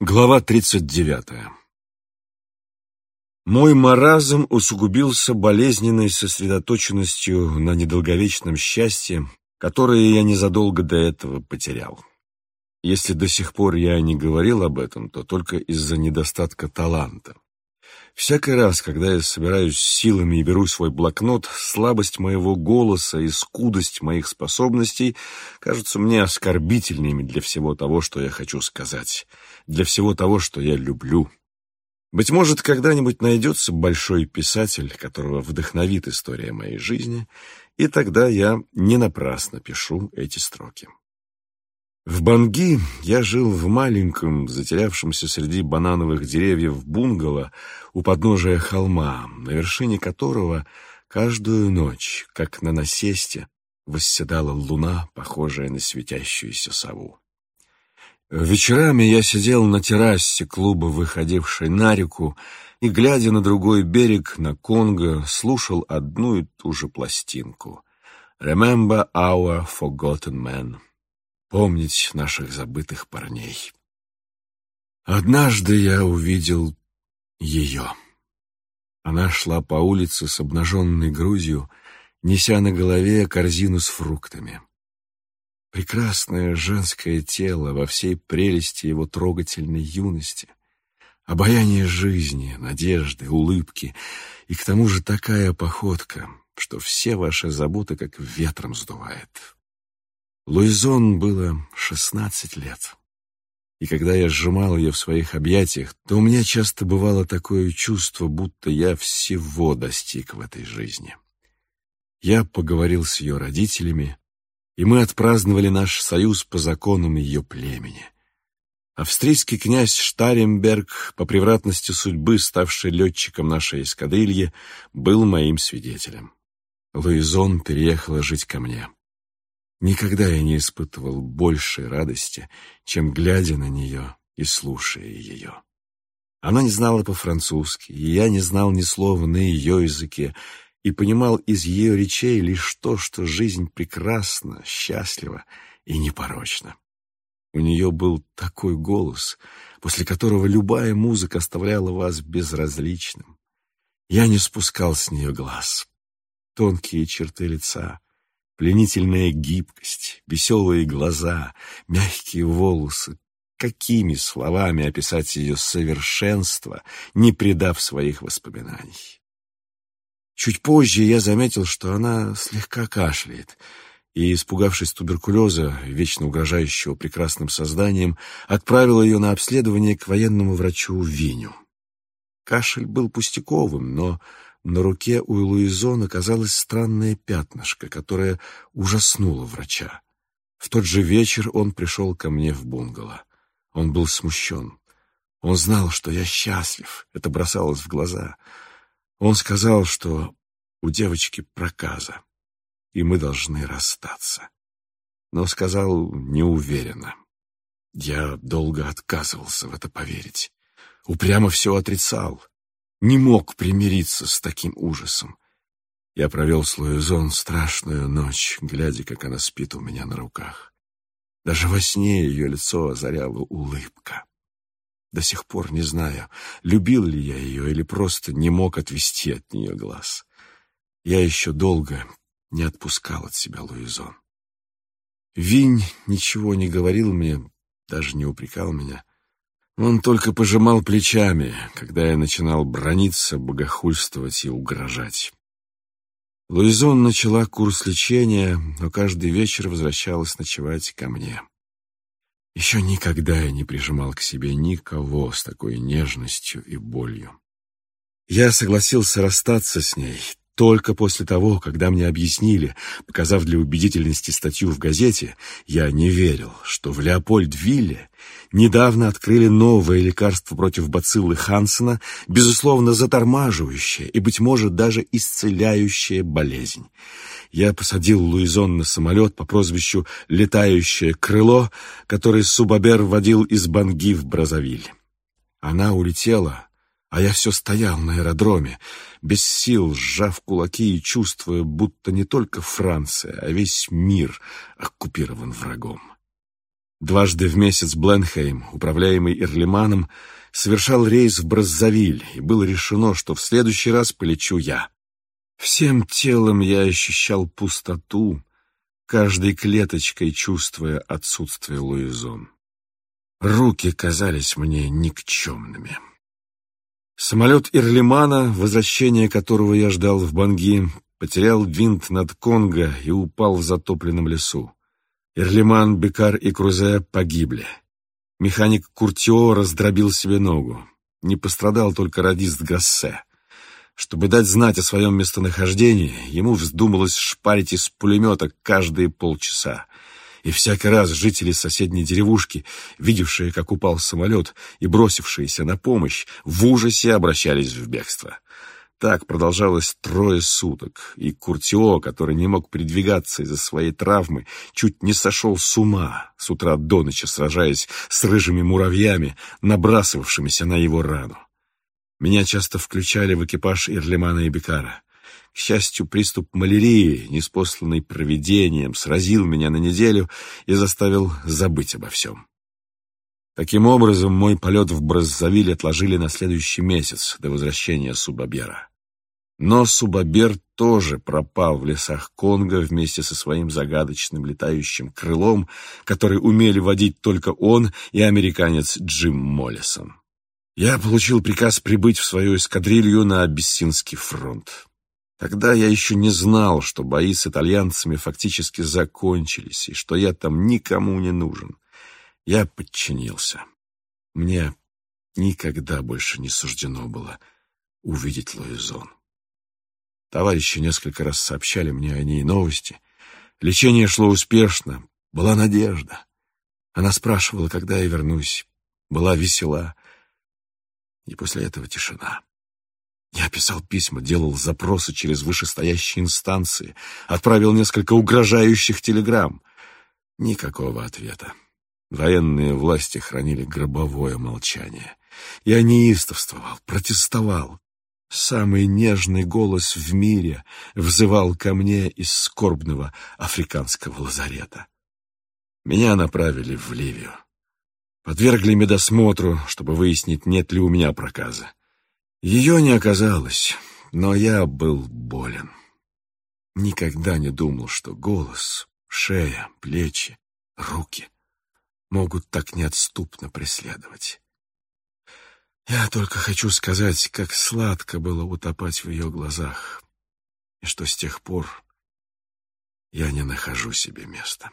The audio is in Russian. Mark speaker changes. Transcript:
Speaker 1: Глава 39. Мой маразм усугубился болезненной сосредоточенностью на недолговечном счастье, которое я незадолго до этого потерял. Если до сих пор я не говорил об этом, то только из-за недостатка таланта. Всякий раз, когда я собираюсь силами и беру свой блокнот, слабость моего голоса и скудость моих способностей кажутся мне оскорбительными для всего того, что я хочу сказать, для всего того, что я люблю. Быть может, когда-нибудь найдется большой писатель, которого вдохновит история моей жизни, и тогда я не напрасно пишу эти строки. В Банги я жил в маленьком, затерявшемся среди банановых деревьев бунгало у подножия холма, на вершине которого каждую ночь, как на насесте, восседала луна, похожая на светящуюся сову. Вечерами я сидел на террасе клуба, выходившей на реку, и, глядя на другой берег, на Конго, слушал одну и ту же пластинку «Remember our forgotten men» помнить наших забытых парней. Однажды я увидел ее. Она шла по улице с обнаженной грудью, неся на голове корзину с фруктами. Прекрасное женское тело во всей прелести его трогательной юности, обаяние жизни, надежды, улыбки, и к тому же такая походка, что все ваши заботы как ветром сдувает. Луизон было шестнадцать лет. И когда я сжимал ее в своих объятиях, то у меня часто бывало такое чувство, будто я всего достиг в этой жизни. Я поговорил с ее родителями, и мы отпраздновали наш союз по законам ее племени. Австрийский князь Штаремберг, по превратности судьбы ставший летчиком нашей эскадрильи, был моим свидетелем. Луизон переехала жить ко мне. Никогда я не испытывал большей радости, чем глядя на нее и слушая ее. Она не знала по-французски, и я не знал ни слова на ее языке, и понимал из ее речей лишь то, что жизнь прекрасна, счастлива и непорочна. У нее был такой голос, после которого любая музыка оставляла вас безразличным. Я не спускал с нее глаз. Тонкие черты лица — Пленительная гибкость, веселые глаза, мягкие волосы. Какими словами описать ее совершенство, не предав своих воспоминаний? Чуть позже я заметил, что она слегка кашляет, и, испугавшись туберкулеза, вечно угрожающего прекрасным созданием, отправил ее на обследование к военному врачу Виню. Кашель был пустяковым, но на руке у Луизон оказалось странное пятнышко, которое ужаснуло врача. В тот же вечер он пришел ко мне в бунгало. Он был смущен. Он знал, что я счастлив. Это бросалось в глаза. Он сказал, что у девочки проказа, и мы должны расстаться. Но сказал неуверенно. Я долго отказывался в это поверить. Упрямо все отрицал не мог примириться с таким ужасом. Я провел с Луизон страшную ночь, глядя, как она спит у меня на руках. Даже во сне ее лицо озаряла улыбка. До сих пор не знаю, любил ли я ее или просто не мог отвести от нее глаз. Я еще долго не отпускал от себя Луизон. Винь ничего не говорил мне, даже не упрекал меня. Он только пожимал плечами, когда я начинал брониться, богохульствовать и угрожать. Луизон начала курс лечения, но каждый вечер возвращалась ночевать ко мне. Еще никогда я не прижимал к себе никого с такой нежностью и болью. Я согласился расстаться с ней только после того, когда мне объяснили, показав для убедительности статью в газете, я не верил, что в Леопольдвилле недавно открыли новое лекарство против бациллы Хансена, безусловно затормаживающее и, быть может, даже исцеляющее болезнь. Я посадил Луизон на самолет по прозвищу «Летающее крыло», который Субабер водил из Банги в Бразовиль. Она улетела, а я все стоял на аэродроме, без сил, сжав кулаки и чувствуя, будто не только Франция, а весь мир оккупирован врагом. Дважды в месяц Бленхейм, управляемый Ирлиманом, совершал рейс в Браззавиль, и было решено, что в следующий раз полечу я. Всем телом я ощущал пустоту, каждой клеточкой чувствуя отсутствие Луизон. Руки казались мне никчемными. Самолет Ирлимана, возвращение которого я ждал в Банги, потерял винт над Конго и упал в затопленном лесу. Ирлиман, Бекар и Крузе погибли. Механик Куртио раздробил себе ногу. Не пострадал только радист Гассе. Чтобы дать знать о своем местонахождении, ему вздумалось шпарить из пулемета каждые полчаса. И всякий раз жители соседней деревушки, видевшие, как упал самолет, и бросившиеся на помощь, в ужасе обращались в бегство. Так продолжалось трое суток, и Куртио, который не мог передвигаться из-за своей травмы, чуть не сошел с ума, с утра до ночи сражаясь с рыжими муравьями, набрасывавшимися на его рану. Меня часто включали в экипаж Ирлемана и Бекара. К счастью, приступ малярии, неспосланный провидением, сразил меня на неделю и заставил забыть обо всем. Таким образом, мой полет в Браззавиль отложили на следующий месяц до возвращения Субабера. Но Субабер тоже пропал в лесах Конго вместе со своим загадочным летающим крылом, который умели водить только он и американец Джим Моллисон. Я получил приказ прибыть в свою эскадрилью на Абиссинский фронт. Тогда я еще не знал, что бои с итальянцами фактически закончились, и что я там никому не нужен. Я подчинился. Мне никогда больше не суждено было увидеть Луизон. Товарищи несколько раз сообщали мне о ней новости. Лечение шло успешно, была надежда. Она спрашивала, когда я вернусь, была весела. И после этого тишина. Я писал письма, делал запросы через вышестоящие инстанции, отправил несколько угрожающих телеграмм. Никакого ответа. Военные власти хранили гробовое молчание. Я неистовствовал, протестовал. Самый нежный голос в мире взывал ко мне из скорбного африканского лазарета. Меня направили в Ливию. Подвергли медосмотру, чтобы выяснить, нет ли у меня проказа. Ее не оказалось, но я был болен. Никогда не думал, что голос, шея, плечи, руки могут так неотступно преследовать. Я только хочу сказать, как сладко было утопать в ее глазах, и что с тех пор я не нахожу себе места.